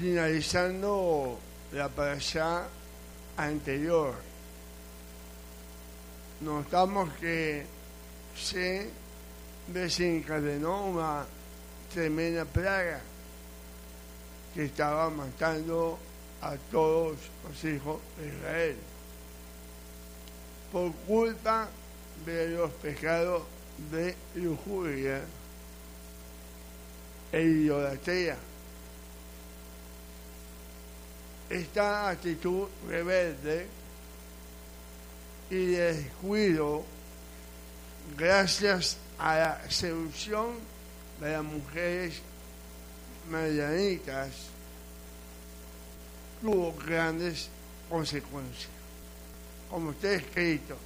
finalizando la parasha anterior, notamos que se desencadenó una tremenda plaga que estaba matando a todos los hijos de Israel por culpa de los pecados de lujuria e idolatría. Esta actitud rebelde y descuido, gracias a la seducción de las mujeres medianitas, tuvo grandes consecuencias. Como está escrito,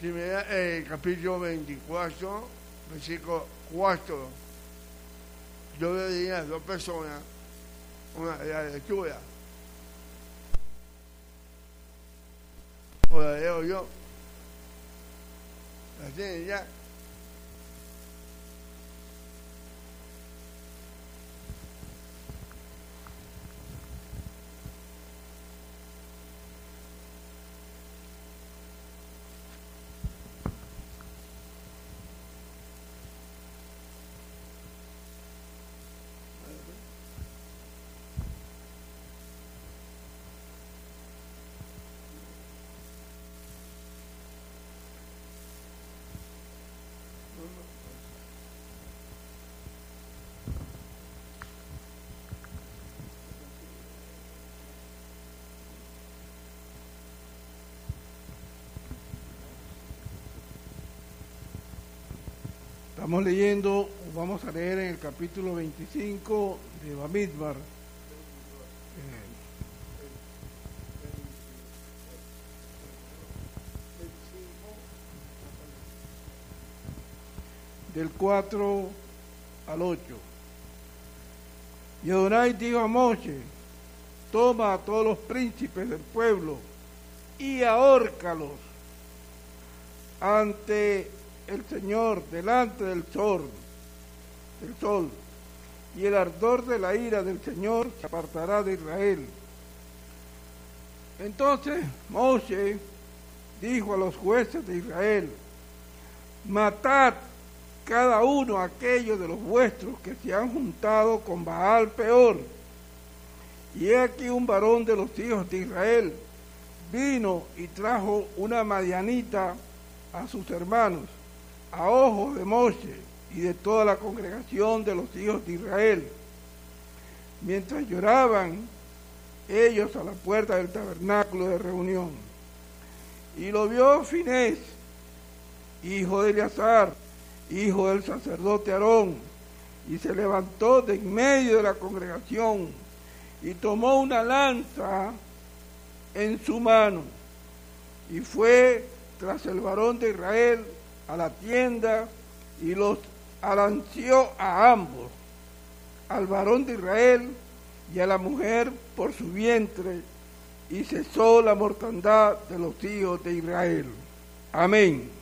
primera, eh, capítulo 24, versículo 4, yo le di a dos personas una la lectura. O la leo yo. La tienen ya. Estamos leyendo, vamos a leer en el capítulo 25 de Bamidbar. Eh, del 4 al 8. Y Adonai dijo a Moshe, toma a todos los príncipes del pueblo y ahórcalos ante el Señor delante del sol, del sol, y el ardor de la ira del Señor se apartará de Israel. Entonces Moshe dijo a los jueces de Israel, matad cada uno a aquellos de los vuestros que se han juntado con Baal peor. Y he aquí un varón de los hijos de Israel vino y trajo una madianita a sus hermanos a ojos de Moshe y de toda la congregación de los hijos de Israel, mientras lloraban ellos a la puerta del tabernáculo de reunión. Y lo vio Finés, hijo de Eleazar, hijo del sacerdote Aarón, y se levantó de en medio de la congregación y tomó una lanza en su mano y fue tras el varón de Israel a la tienda y los alanció a ambos, al varón de Israel y a la mujer por su vientre, y cesó la mortandad de los hijos de Israel. Amén.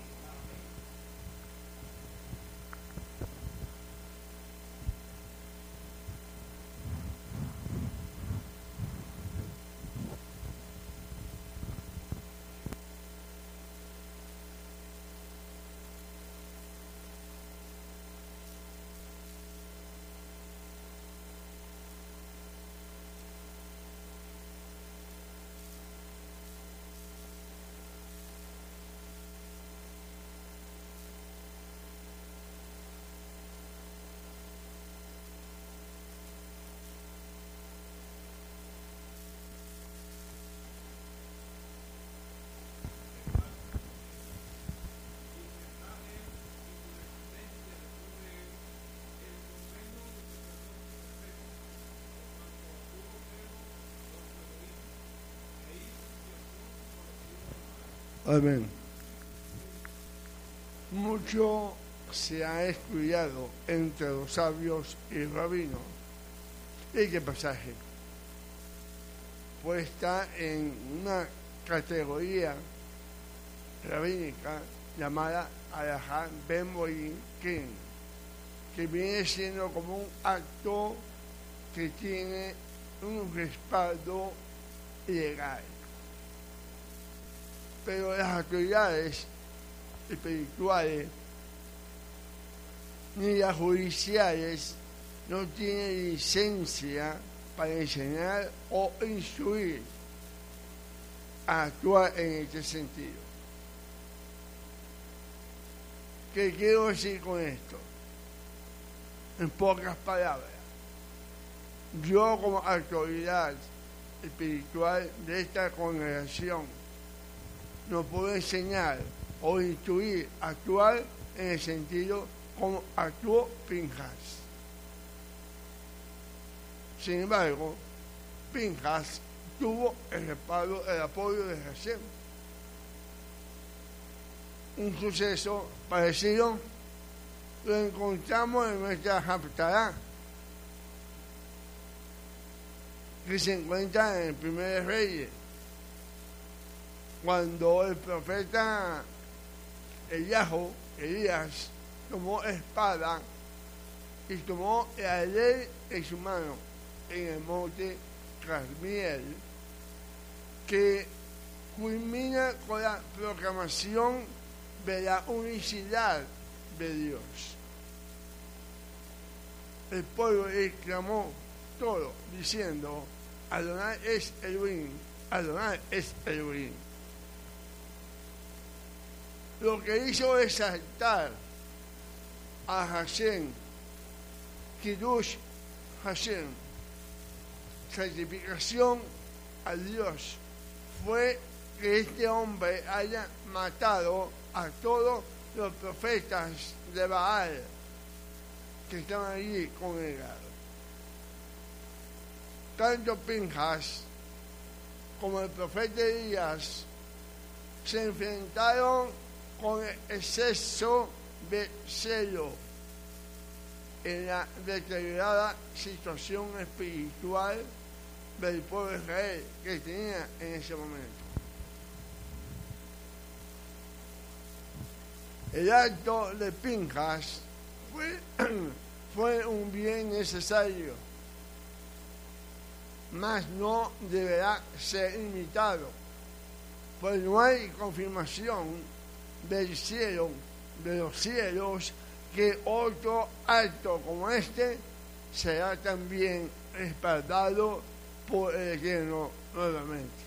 Amén. Mucho se ha estudiado entre los sabios y rabinos. ¿Y qué pasaje? Pues está en una categoría rabínica llamada Alaján Ben King, que viene siendo como un acto que tiene un respaldo legal. Pero las autoridades espirituales ni las judiciales no tienen licencia para enseñar o instruir a actuar en este sentido. ¿Qué quiero decir con esto? En pocas palabras, yo como autoridad espiritual de esta congregación no puedo enseñar o instruir, actuar en el sentido como actuó Pinjas. Sin embargo, Pinjas tuvo el apoyo de Hashem. Un suceso parecido lo encontramos en nuestra Haftarah, que se encuentra en el primer rey, cuando el profeta Elías, tomó espada y tomó la ley en su mano en el monte Carmiel, que culmina con la proclamación de la unicidad de Dios. El pueblo exclamó todo diciendo, Adonai es Elohim, Adonai es Elohim. Lo que hizo es saltar a Hashem, Kiddush Hashem, santificación a Dios, fue que este hombre haya matado a todos los profetas de Baal que estaban allí congregados. Tanto Pinjas como el profeta Elías se enfrentaron con exceso de celo en la deteriorada situación espiritual del pueblo de Israel que tenía en ese momento. El acto de Pinjas fue, fue un bien necesario, mas no deberá ser imitado, pues no hay confirmación del cielo, de los cielos, que otro acto como este será también respaldado por el Eterno nuevamente.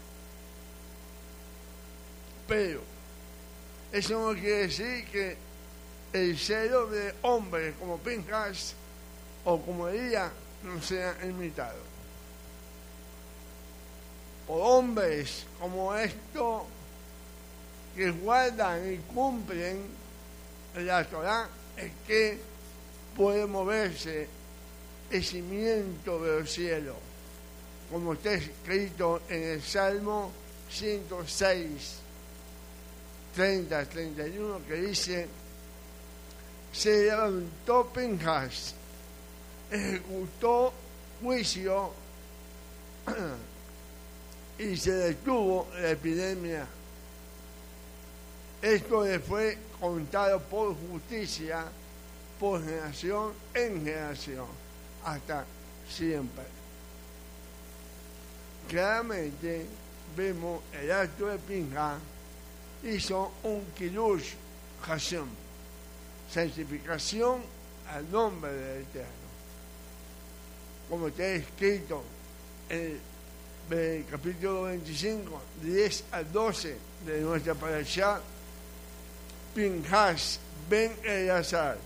Pero eso no quiere decir que el celo de hombres como Pinjas o como Elías no sea imitado. Por hombres como esto que guardan y cumplen la Torah es que puede moverse el cimiento de los cielos, como está escrito en el Salmo 106, 30, 31, que dice, se levantó Pinjas, ejecutó juicio y se detuvo la epidemia. Esto le fue contado por justicia, por generación en generación, hasta siempre. Claramente vemos el acto de Pinja hizo un Kirush Hashem, santificación al nombre del Eterno. Como está escrito en el, capítulo 25, 10 al 12 de nuestra parasha, Pinjas, Ben Eleazar,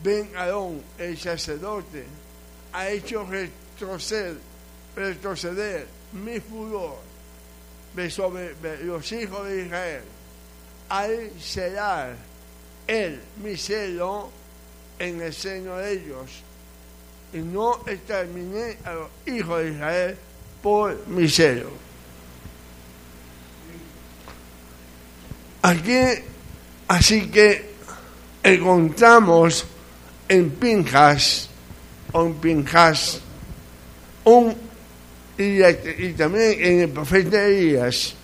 Ben Aarón, el sacerdote, ha hecho retroceder, retroceder mi furor sobre los hijos de Israel, al celar el mi celo en el seno de ellos, y no exterminé a los hijos de Israel por mi celo. Aquí, así que encontramos en Pinjas, en Pinjas, un, y, y también en el profeta Elías,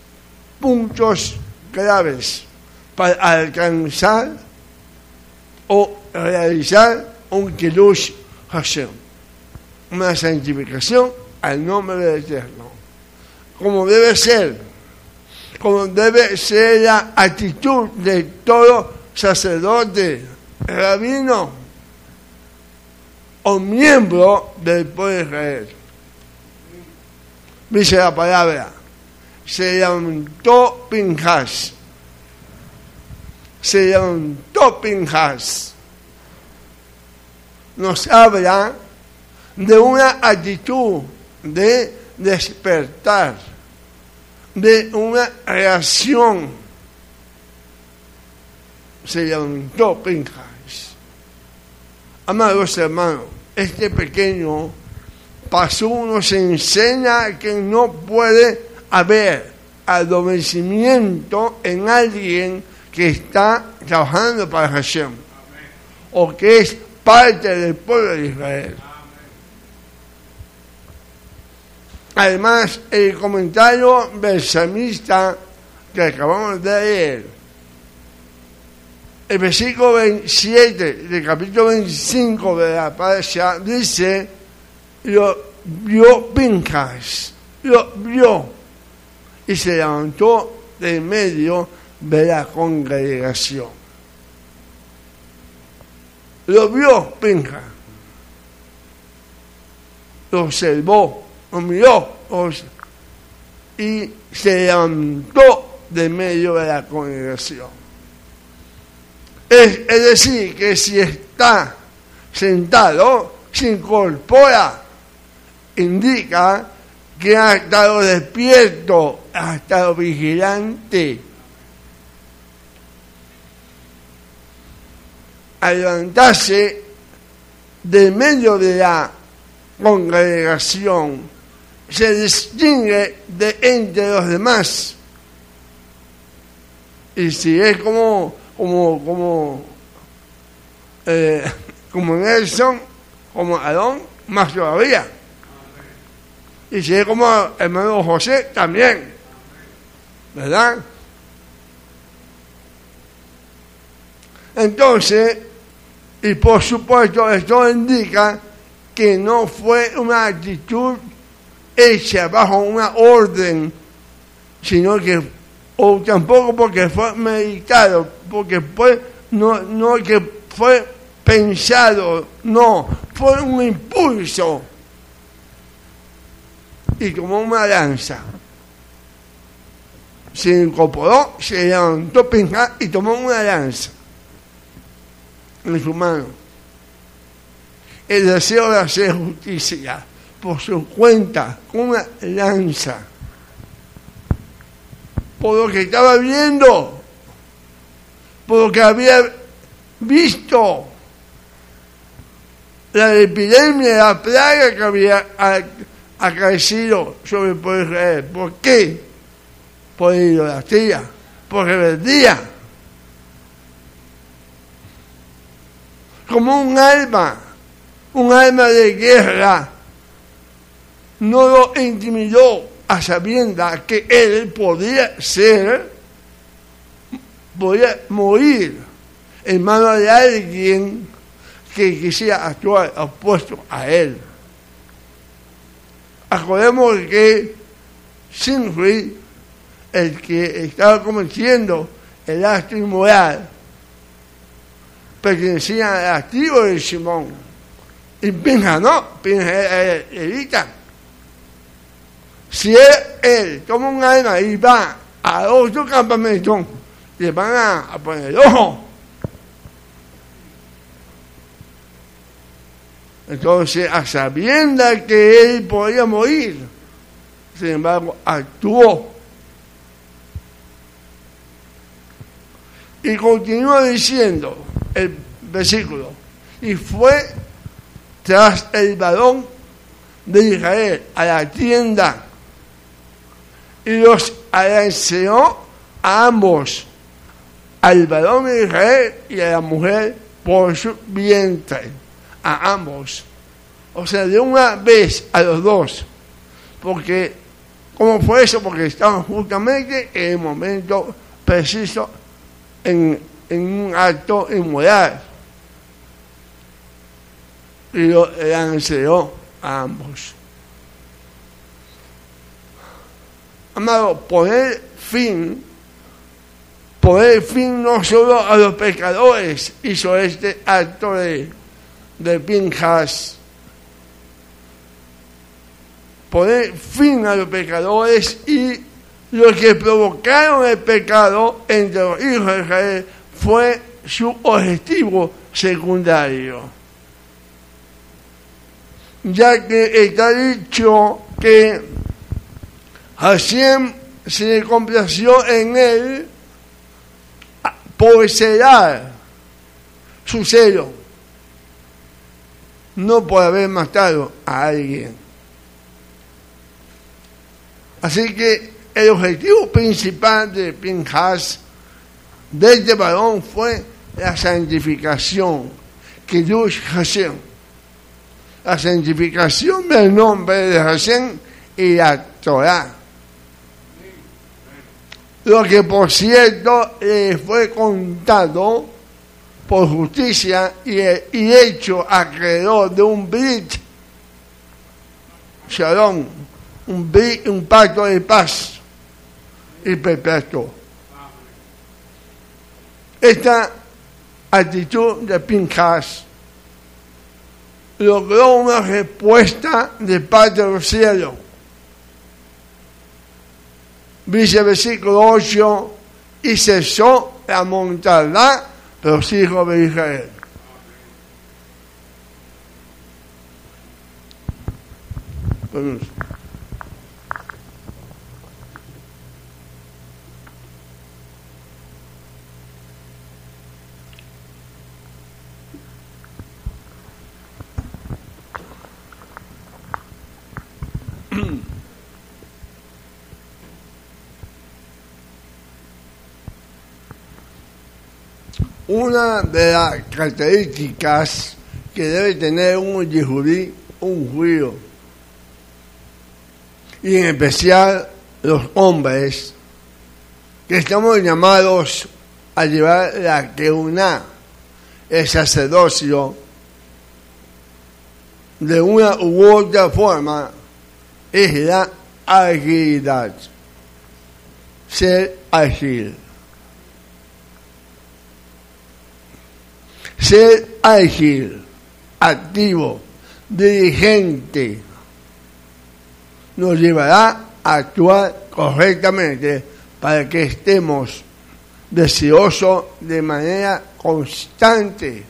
puntos claves para alcanzar o realizar un Kiddush Hashem. una santificación al nombre del Eterno, como debe ser, como debe ser la actitud de todo sacerdote, rabino o miembro del pueblo de Israel. Dice la palabra, se levantó Pinjas, se levantó Pinjas. Nos habla de una actitud de despertar, de una reacción. Se levantó Pinjas. Amados hermanos, este pequeño paso nos enseña que no puede haber adormecimiento en alguien que está trabajando para Hashem o que es parte del pueblo de Israel. Además, el comentario versamista que acabamos de leer, el versículo 27 del capítulo 25 de la Pasha dice, lo vio Pinchas, lo vio y se levantó de medio de la congregación. Lo vio Pinchas, lo observó, miró y se levantó de medio de la congregación. Es, es decir, que si está sentado, se incorpora indica que ha estado despierto, ha estado vigilante. Al levantarse de medio de la congregación, se distingue de entre los demás. Y si es como, como, como, eh, como Nelson, como Adón, más todavía. Y si es como hermano José, también. ¿Verdad? Entonces, y por supuesto, esto indica que no fue una actitud hecha bajo una orden, sino que, o tampoco porque fue meditado, porque fue, no, no que fue pensado, no, fue un impulso y tomó una lanza. Se incorporó, se levantó y tomó una lanza en su mano. El deseo de hacer justicia por su cuenta, una lanza. Por lo que estaba viendo, por lo que había visto, la epidemia, la plaga que había acaecido sobre el pueblo Israel. ¿Por qué? Por idolatría, por rebeldía. Como un alma, un alma de guerra, no lo intimidó a sabiendas que él podía ser, podía morir en manos de alguien que quisiera actuar opuesto a él. Acordemos que Sinri, el que estaba cometiendo el acto inmoral, pertenecía al activo de Simón. Y Pinja no, Pinja era Elita. Si él, él toma un alma y va a otro campamento, le van a, a poner ojo. Entonces, a sabiendas que él podía morir, sin embargo, actuó. Y continúa diciendo el versículo, y fue tras el varón de Israel a la tienda los alanceó a ambos, al varón de Israel y a la mujer por su vientre a ambos. O sea, de una vez a los dos. Porque, ¿cómo fue eso? Porque estaban justamente en el momento preciso en, un acto inmoral. Y lo lanzó a ambos. Amado, poner fin, poner fin no solo a los pecadores, hizo este acto de, de Pinjas. Poner fin a los pecadores y lo que provocaron el pecado entre los hijos de Israel fue su objetivo secundario. Ya que está dicho que Hashem se complació en él por celar su celo, no por haber matado a alguien. Así que el objetivo principal de Pinhas, de este varón, fue la santificación, que Dios Hashem, la santificación del nombre de Hashem y la Torah. Lo que por cierto le fue contado por justicia y, y hecho acreedor de un brit, shalom, un, brit, un pacto de paz y perpetuo. Esta actitud de Pinchas logró una respuesta de parte del cielo. Dice el versículo 8, y cesó la montarla de los hijos de Israel. Permiso. Una de las características que debe tener un yehudí, un judío, y en especial los hombres, que estamos llamados a llevar la que una, el sacerdocio, de una u otra forma, es la agilidad, ser ágil. Ser ágil, activo, dirigente, nos llevará a actuar correctamente para que estemos deseosos de manera constante,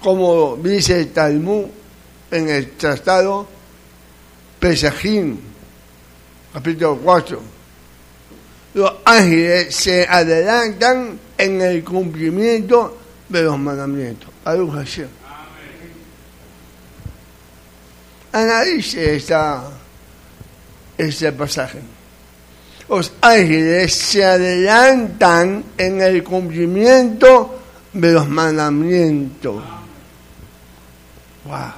como dice el Talmud en el tratado Pesajim, capítulo 4. Los ángeles se adelantan en el cumplimiento de los mandamientos. Baruch. Analice esta, este pasaje. Los ángeles se adelantan en el cumplimiento de los mandamientos. Wow.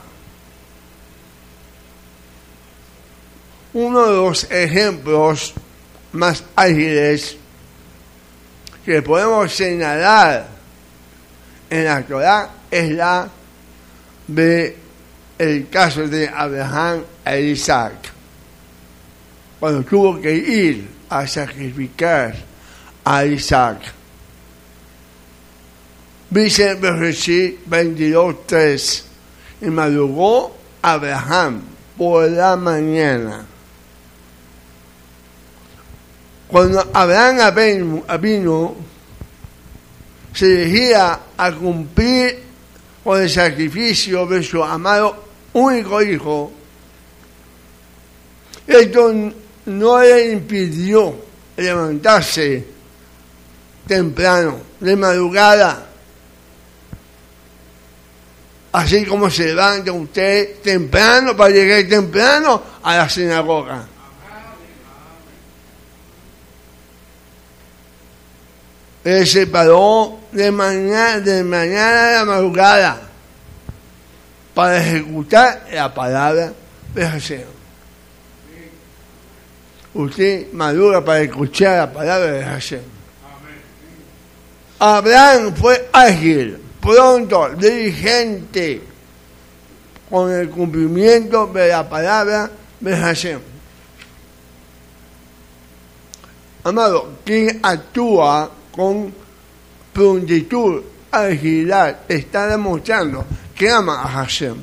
Uno de los ejemplos más ágiles que podemos señalar en la Torah es la de el caso de Abraham e Isaac, cuando tuvo que ir a sacrificar a Isaac. Dice Bereshit 22.3, y madrugó Abraham por la mañana. Cuando Abraham vino se dirigía a cumplir con el sacrificio de su amado único hijo, esto no le impidió levantarse temprano, de madrugada, así como se levanta usted temprano para llegar temprano a la sinagoga. Él se paró de mañana, de mañana a la madrugada para ejecutar la palabra de Hashem. Usted madura para escuchar la palabra de Hashem. Abraham fue ágil, pronto, diligente, con el cumplimiento de la palabra de Hashem. Amado, quien actúa con prontitud, agilidad, está demostrando que ama a Hashem.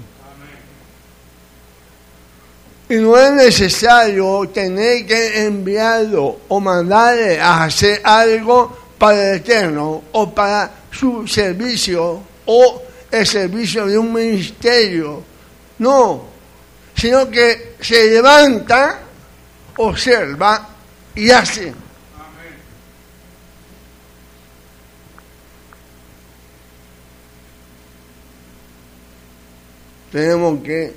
Y no es necesario tener que enviarlo o mandarle a hacer algo para el Eterno o para su servicio o el servicio de un ministerio. No, sino que se levanta, observa y hace. Tenemos que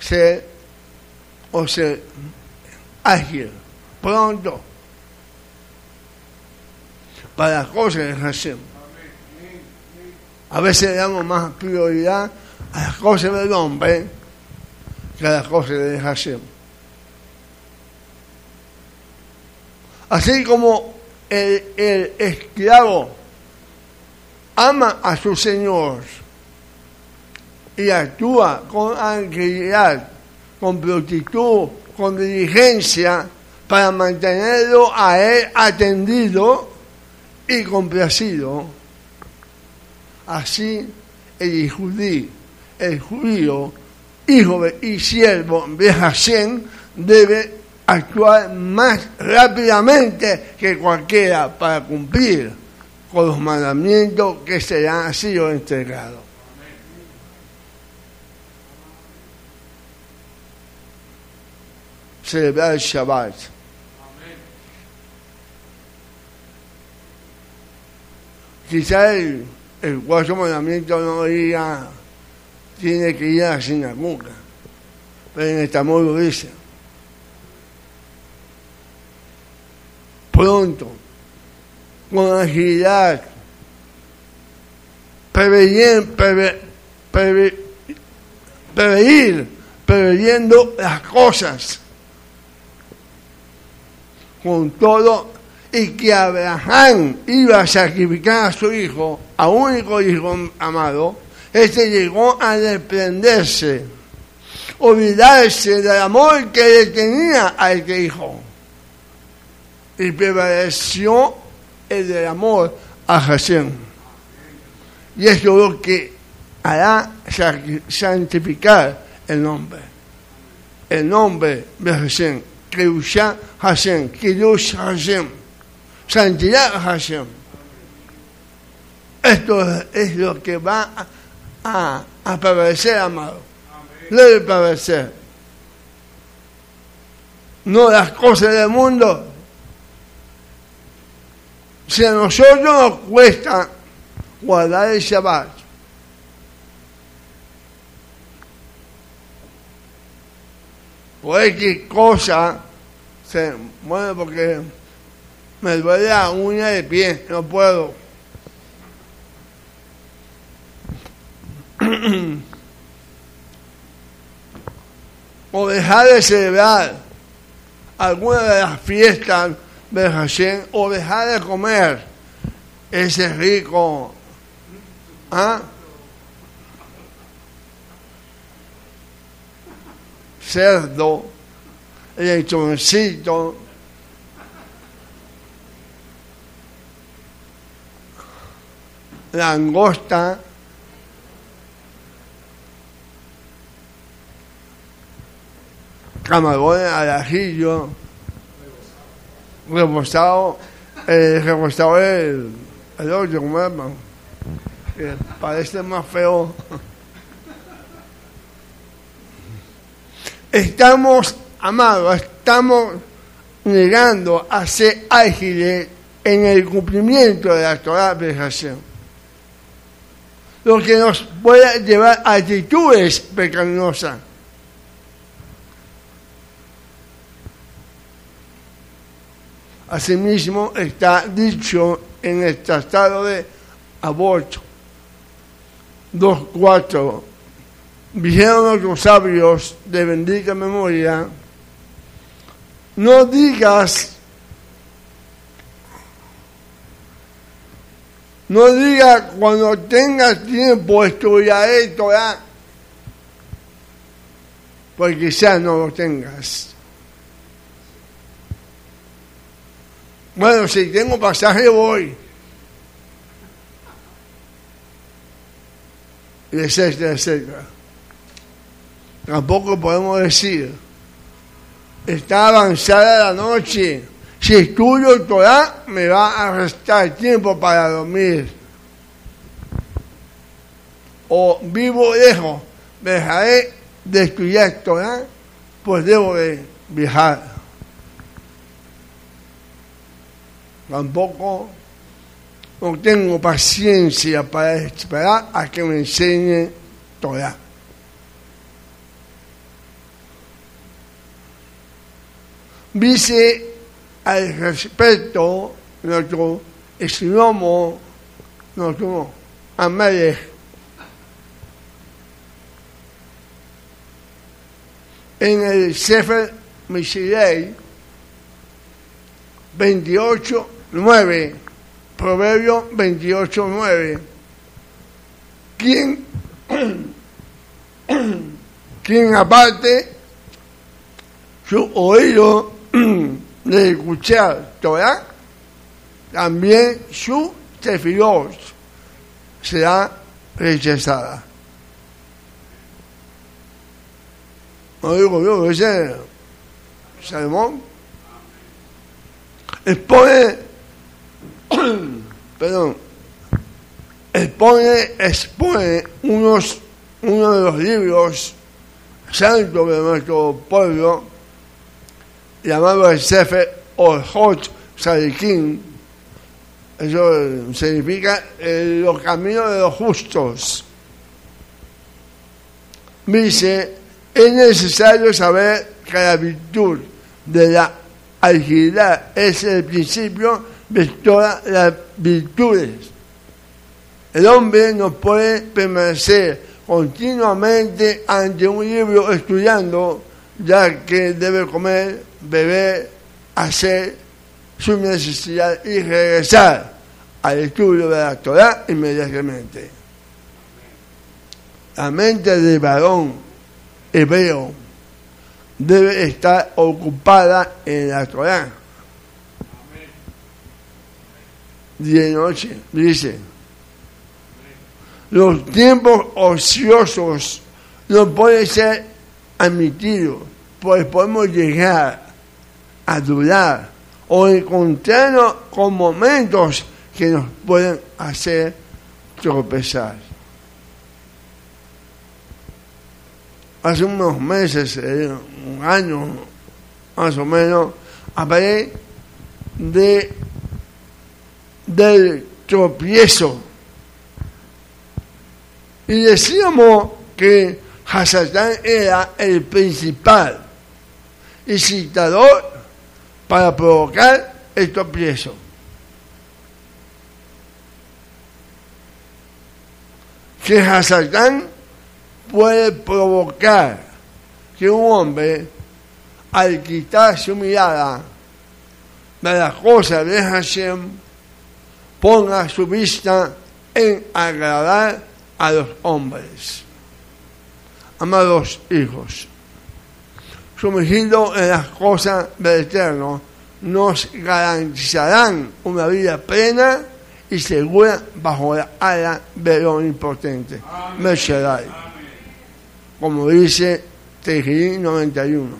ser o ser ágil, pronto, para las cosas de Hashem. A veces le damos más prioridad a las cosas del hombre que a las cosas de Hashem. Así como el, el esclavo ama a su Señor y actúa con agilidad con prontitud, con diligencia, para mantenerlo a él atendido y complacido. Así el judío, el judío, hijo de, y siervo de debe actuar más rápidamente que cualquiera para cumplir con los mandamientos que se le han sido entregados. Celebrar el Shabbat. Quizá el, el cuarto mandamiento no diga tiene que ir a la sinagoga, pero en esta modo dice pronto, con agilidad, prevenir, preve, preve, prevenir, preveyendo las cosas con todo y que Abraham iba a sacrificar a su hijo, a único hijo amado, este llegó a desprenderse, olvidarse del amor que le tenía a este hijo y prevaleció el amor a Hashem. Y eso es lo que hará santificar el nombre, el nombre de Hashem Kedusha Hashem, Kedush Hashem, Santidad Hashem. Esto es lo que va a, a prevalecer, amado. Debe prevalecer. No las cosas del mundo. Si a nosotros nos cuesta guardar el Shabbat, pues qué cosa se mueve porque me duele la uña de pie, no puedo. o dejar de celebrar alguna de las fiestas de Hashem o dejar de comer ese rico ¿ah? Cerdo, lechoncito, langosta, camarones al ajillo, rebozado, eh, rebozado el, el otro, que parece más feo. Estamos, amados, estamos negando a ser ágiles en el cumplimiento de la Torah de. Lo que nos puede llevar a actitudes pecaminosas. Asimismo está dicho en el tratado de aborto 2.4 Dijeron los sabios de bendita memoria, no digas, no digas cuando tengas tiempo estudiaré Torah. porque quizás no lo tengas. Bueno, si tengo pasaje voy. etcétera, etcétera. Tampoco podemos decir, está avanzada la noche, si estudio Torah me va a restar tiempo para dormir. O vivo lejos, dejaré de estudiar Torah, pues debo de viajar. Tampoco no tengo paciencia para esperar a que me enseñe Torah. Dice al respecto nuestro eslomo, nuestro Amelech, en el Sefer Mishirei 28, 9, Proverbio 28, 9. ¿Quién, quien aparte su oído de escuchar Torah, también su tefilot será rechazada. No digo yo, ese sermón expone, perdón, expone, expone unos, uno de los libros santos de nuestro pueblo, llamado el Sefer Orhot Sadikin. Eso significa eh, los caminos de los justos. Dice, es necesario saber que la virtud de la agilidad es el principio de todas las virtudes. El hombre no puede permanecer continuamente ante un libro estudiando, ya que debe comer, beber, hacer su necesidad y regresar al estudio de la Torah inmediatamente. La mente del varón hebreo debe estar ocupada en la Torah. Día y noche, dice. Los tiempos ociosos no pueden ser admitidos, pues podemos llegar a dudar o encontrarnos con momentos que nos pueden hacer tropezar. Hace unos meses, eh, un año más o menos, hablé de, del tropiezo. Y decíamos que Hasatán era el principal incitador para provocar el tropiezo. Que Hasatán puede provocar que un hombre, al quitar su mirada de las cosas de Hashem, ponga su vista en agradar a los hombres. Amados hijos, sumergidos en las cosas del Eterno, nos garantizarán una vida plena y segura bajo la ala de lo importante. Meshaddai. Como dice Tejirín 91.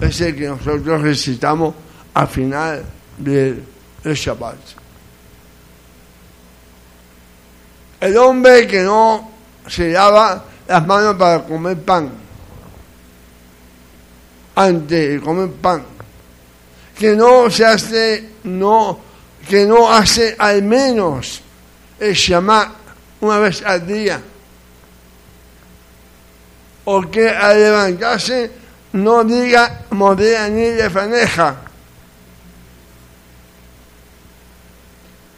Es el que nosotros recitamos al final del, del Shabbat. El hombre que no se lava las manos para comer pan, antes de comer pan, que no se hace, no, que no hace al menos el Shema una vez al día, o que al levantarse no diga modera ni de faneja,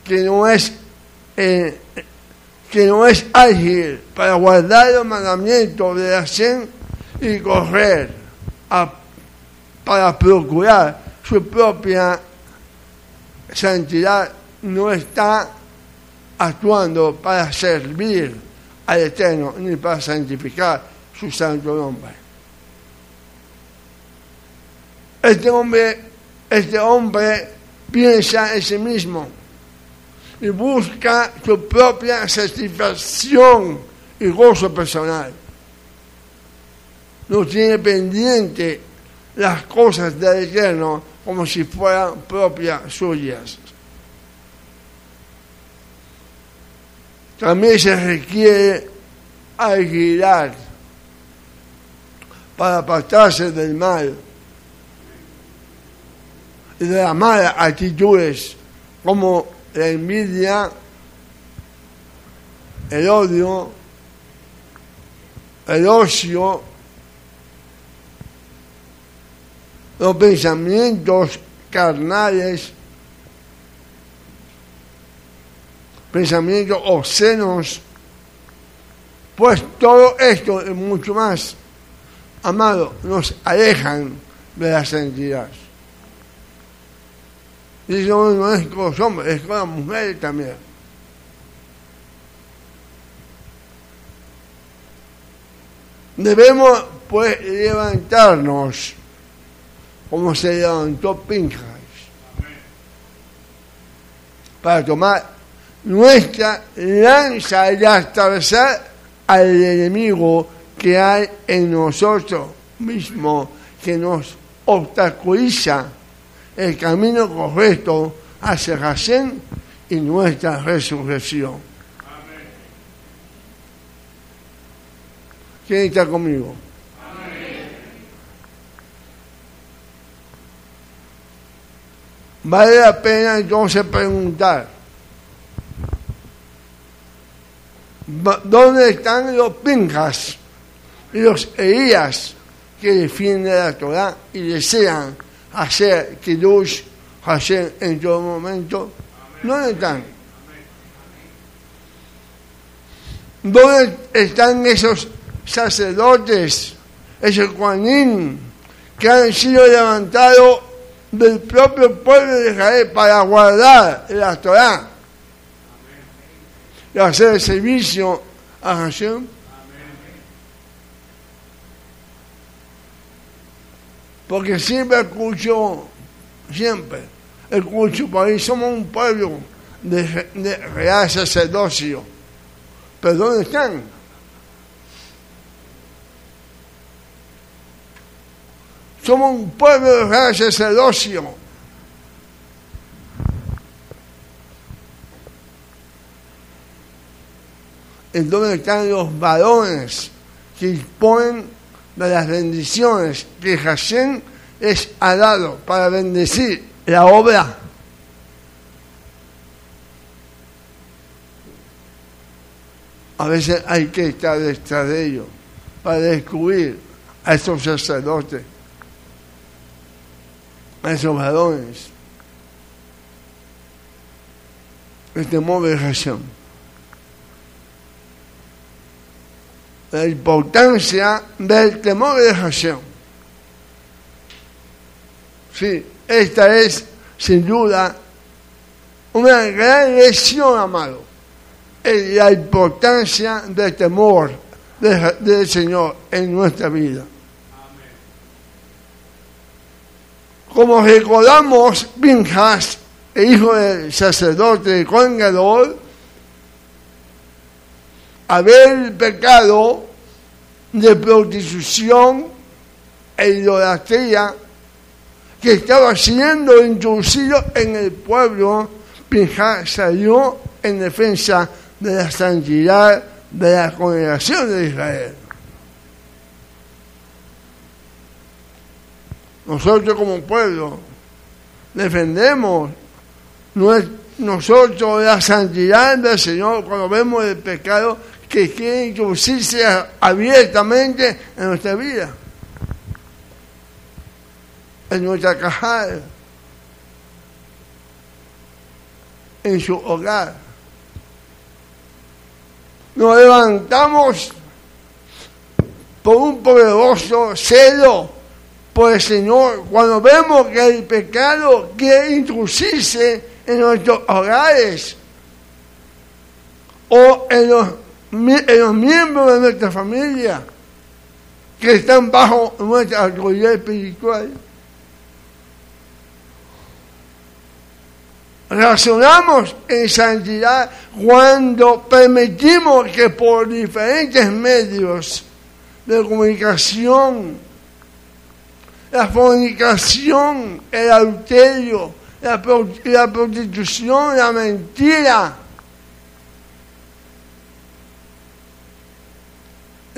que no es eh, que no es ágil para guardar los mandamientos de la y correr para procurar su propia santidad, no está actuando para servir al Eterno ni para santificar su santo nombre. Este hombre, este hombre piensa en sí mismo y busca su propia satisfacción y gozo personal. No tiene pendiente las cosas del Eterno como si fueran propias suyas. También se requiere alquilar para apartarse del mal y de las malas actitudes como la envidia, el odio, el ocio, los pensamientos carnales, pensamientos obscenos, pues todo esto y mucho más, amado, nos alejan de la santidad. Y eso no es con los hombres, es con las mujeres también. Debemos pues levantarnos como se levantó Pinjas para tomar nuestra lanza y atravesar al enemigo que hay en nosotros mismos que nos obstaculiza el camino correcto hacia Hashem y nuestra resurrección. ¿Quién está conmigo? Vale la pena entonces preguntar, ¿dónde están los pinjas y los Elías que defienden la Torah y desean hacer Kiddush Hashem en todo momento? ¿Dónde están? ¿Dónde están esos sacerdotes, esos Juanín, que han sido levantados del propio pueblo de Israel para guardar la Torah y hacer el servicio a Hashem? Porque siempre escucho, siempre escucho, ahí somos un pueblo de, de real sacerdocio. ¿Pero dónde están? Somos un pueblo de real sacerdocio. ¿En dónde están los varones que disponen de las bendiciones que Hashem es ha dado para bendecir la obra. A veces hay que estar detrás de ellos para descubrir a esos sacerdotes, a esos varones. El temor Hashem. La importancia del temor de Hashem. Sí, esta es sin duda una gran lección, amado. La importancia del temor del Señor en nuestra vida. Como recordamos, Pinjas, el hijo del sacerdote de Congador, haber pecado de prostitución e idolatría que estaba siendo introducido en el pueblo, Pinja salió en defensa de la santidad de la congregación de Israel. Nosotros como pueblo defendemos nosotros la santidad del Señor cuando vemos el pecado que quiere introducirse abiertamente en nuestra vida, en nuestra caja, en su hogar. Nos levantamos por un poderoso celo por el Señor cuando vemos que el pecado quiere introducirse en nuestros hogares o en los los miembros de nuestra familia que están bajo nuestra autoridad espiritual. Razonamos en santidad cuando permitimos que por diferentes medios de comunicación, la fornicación, el adulterio, la, la prostitución, la mentira,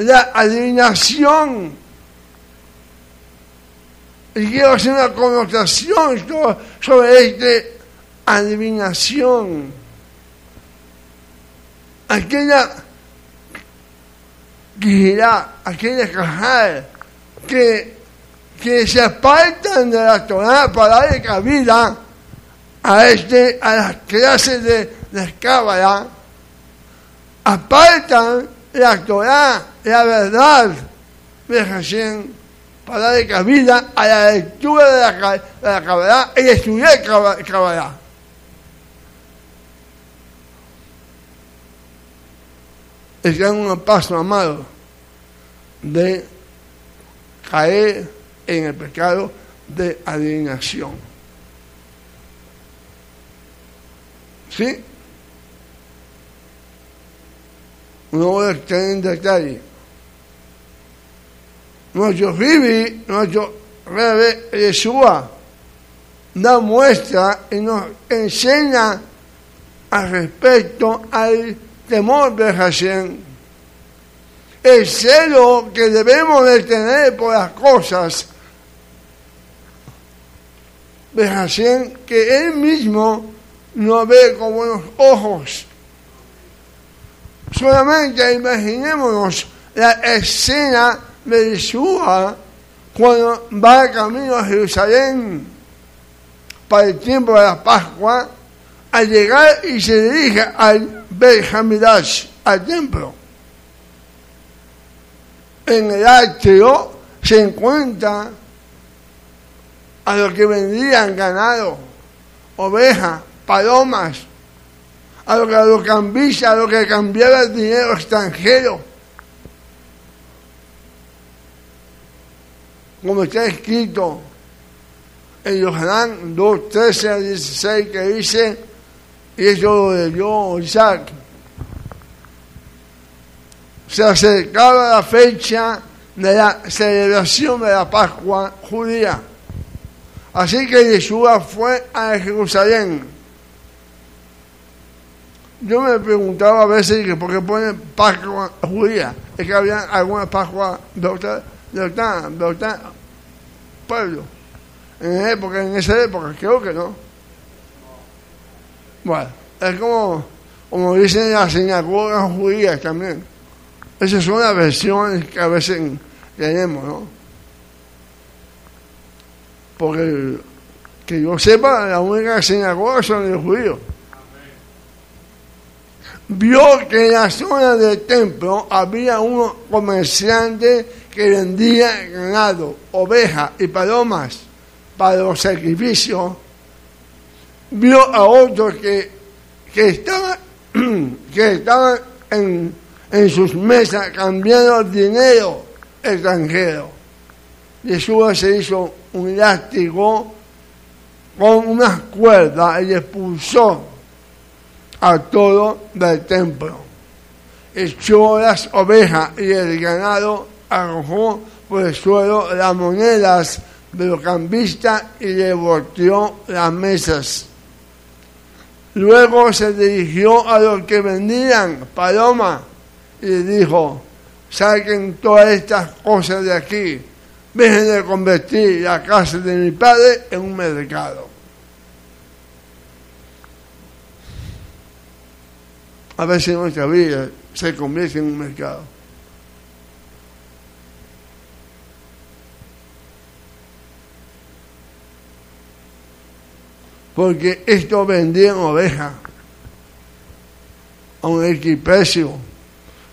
la adivinación. Y quiero hacer una connotación sobre este adivinación. Aquella guirá, aquella cajal que, que se apartan de la Torah para darle cabida a, este, a las clases de la cábala, apartan la Torah, la verdad de Hashem, para darle cabida a la lectura de la, de la Kabbalah y estudiar Kabbalah. Están un paso, amado, de caer en el pecado de adivinación. ¿Sí? No voy a estar en detalle. Nuestro Ribi, nuestro Rebe Yeshua, da muestra y nos enseña al respecto al temor de Hashem. El celo que debemos de tener por las cosas de Hashem, que Él mismo no ve con buenos ojos. Solamente imaginémonos la escena de Yeshua cuando va camino a Jerusalén para el tiempo de la Pascua, al llegar y se dirige al Benjamidash, al templo. En el atrio se encuentra a los que vendían ganado, ovejas, palomas, a los que cambistas, a los que cambiaba el dinero extranjero. Como está escrito en Yohanan 2, 13 a 16, que dice, y eso lo leyó Isaac, se acercaba la fecha de la celebración de la Pascua judía. Así que Yeshua fue a Jerusalén. Yo me preguntaba a veces que por qué ponen Pascua judía. Es que había alguna Pascua de otra, de otra, de otra pueblo. En, época, en esa época, creo que no. Bueno, es como, como dicen las sinagogas judías también. Esas son las versiones que a veces tenemos, ¿no? Porque que yo sepa, la única sinagoga son los judíos. Vio que en la zona del templo había un comerciante que vendía ganado, ovejas y palomas para los sacrificios. Vio a otros que, que estaban que en, en sus mesas cambiando dinero extranjero. Jesús se hizo un látigo con unas cuerdas y expulsó a todo del templo. Echó las ovejas y el ganado, arrojó por el suelo las monedas de los cambistas y le volteó las mesas. Luego se dirigió a los que vendían paloma y dijo, saquen todas estas cosas de aquí, dejen de convertir la casa de mi padre en un mercado. A veces nuestra vida se convierte en un mercado. Porque esto vendían ovejas a un equipacio.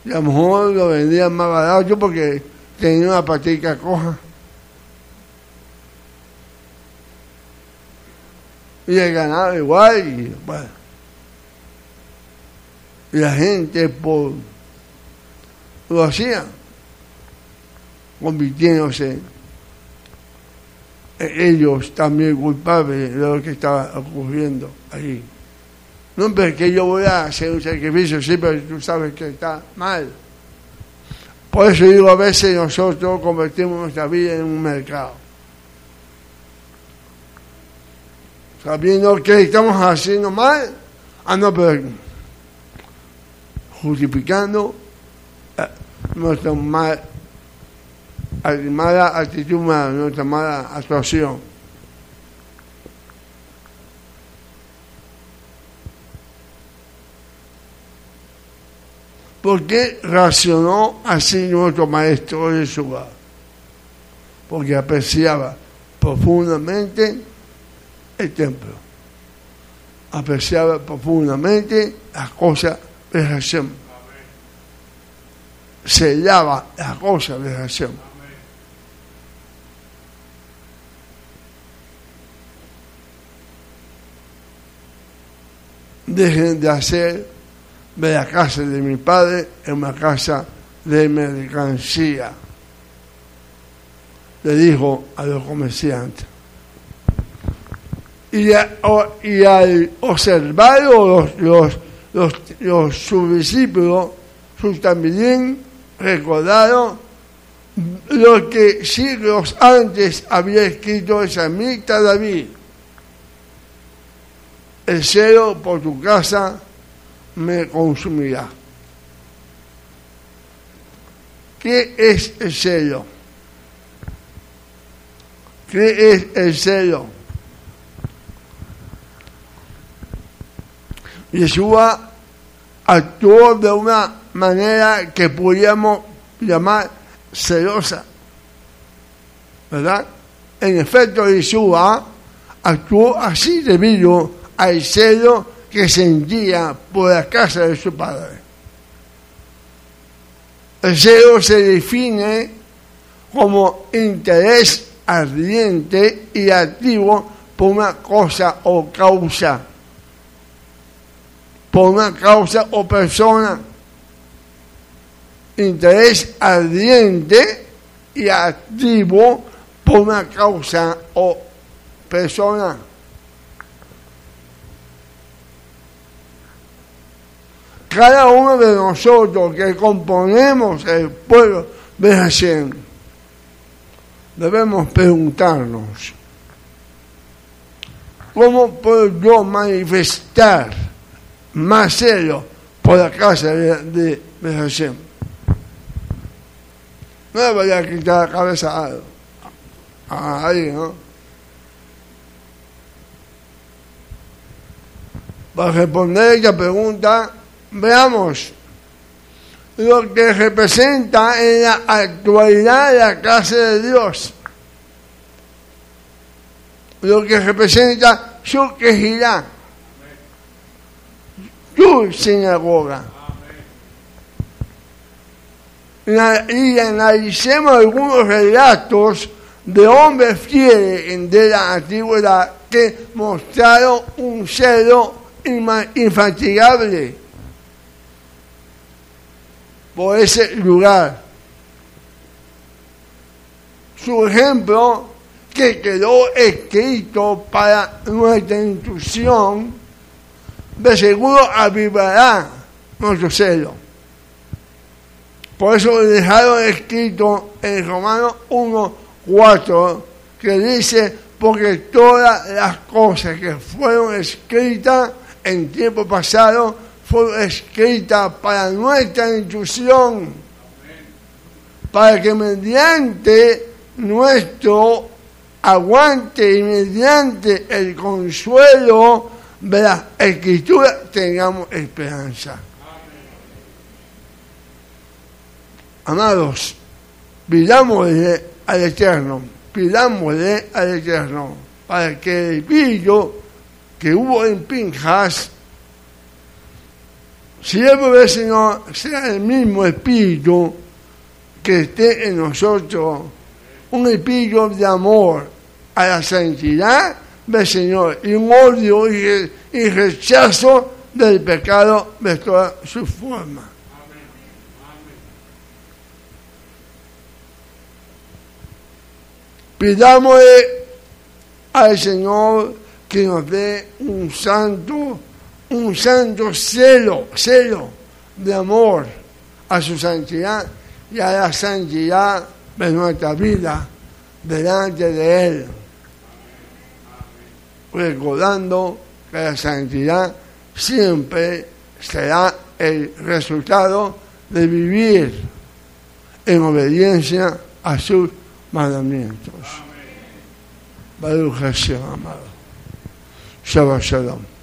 Y a lo mejor lo vendían más barato porque tenía una patica coja. Y el ganado igual, y bueno. La gente por lo hacían, convirtiéndose ellos también culpables de lo que estaba ocurriendo ahí. No porque yo voy a hacer un sacrificio, sí, pero tú sabes que está mal. Por eso digo, a veces nosotros convertimos nuestra vida en un mercado. Sabiendo que estamos haciendo mal, ah, no, pero justificando eh, nuestra mal, mala actitud, nuestra mala actuación. ¿Por qué racionó así nuestro maestro Yeshua? Porque apreciaba profundamente el templo. Apreciaba profundamente las cosas de Hashem. Sellaba las cosas de Hashem. Dejen de hacer de la casa de mi padre en una casa de mercancía. Le dijo a los comerciantes. Y, y al observar los, los, los sus también recordaron lo que siglos antes había escrito el samita David. El celo por tu casa me consumirá. ¿Qué es el celo? ¿Qué es el celo? Yeshua actuó de una manera que podríamos llamar celosa, ¿verdad? En efecto, Yeshua actuó así debido al celo que sentía por la casa de su padre. El celo se define como interés ardiente y activo por una cosa o causa, por una causa o persona. Interés ardiente y activo por una causa o persona. cada uno de nosotros que componemos el pueblo de Hashem, debemos preguntarnos, ¿cómo puedo yo manifestar más celo por la casa de, de? No le voy a quitar la cabeza a, a ahí, ¿no? Para responder esta pregunta, veamos lo que representa en la actualidad la casa de Dios. Lo que representa su quejidad, su sinagoga. Y analicemos algunos relatos de hombres fieles de la antigüedad que mostraron un celo infatigable por ese lugar. Su ejemplo que quedó escrito para nuestra instrucción, de seguro avivará nuestro celo. Por eso dejaron escrito en Romanos 1, 4, que dice, porque todas las cosas que fueron escritas en tiempo pasado fue escrita para nuestra instrucción, para que mediante nuestro aguante y mediante el consuelo de la escritura tengamos esperanza. Amados, pidámosle al Eterno, pidámosle al Eterno, para que el espíritu que hubo en Pinjas Siempre el Señor sea el mismo espíritu que esté en nosotros, un espíritu de amor a la santidad del Señor y un odio y, rechazo del pecado de todas sus formas. Pidámosle al Señor que nos dé un santo, un santo celo, celo de amor a su santidad y a la santidad de nuestra vida delante de Él. Recordando que la santidad siempre será el resultado de vivir en obediencia a sus mandamientos. Baruch Hashem, amado. Shabbat Shalom.